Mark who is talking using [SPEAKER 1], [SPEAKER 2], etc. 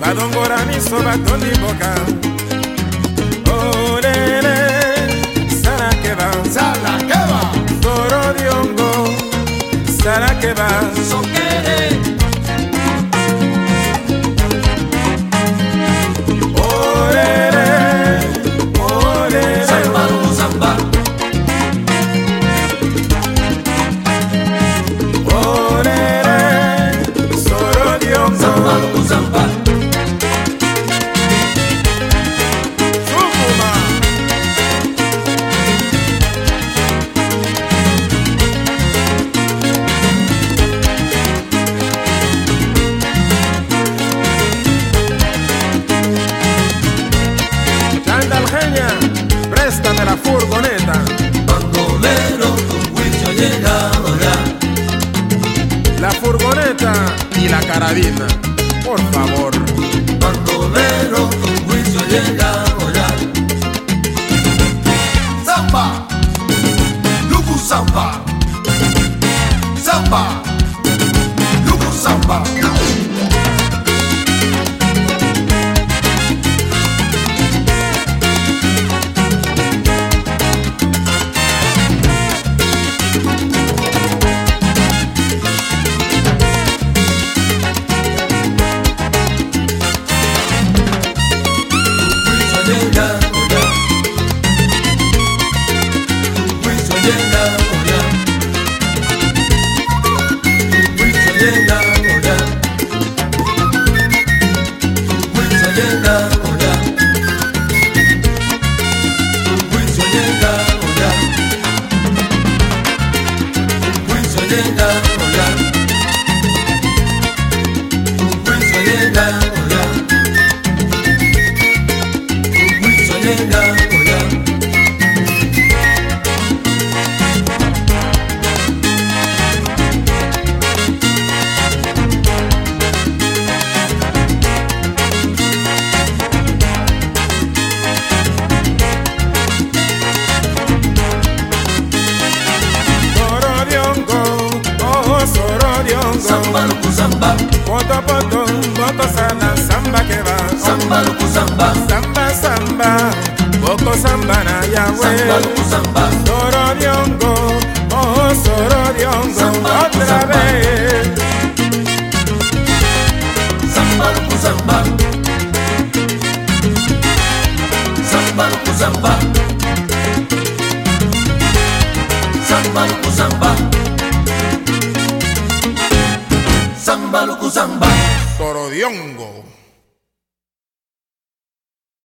[SPEAKER 1] badongola miso batondi mboka olele salakeba salakeba sorodiongo salakeba Soke. La furgoneta y la carabina, por favor. samba poto poto poto sana samba keba samba luku samba samba samba boko samba na yawe samba luku samba toro biongo zamba, lucu zamba. Sorodiongo.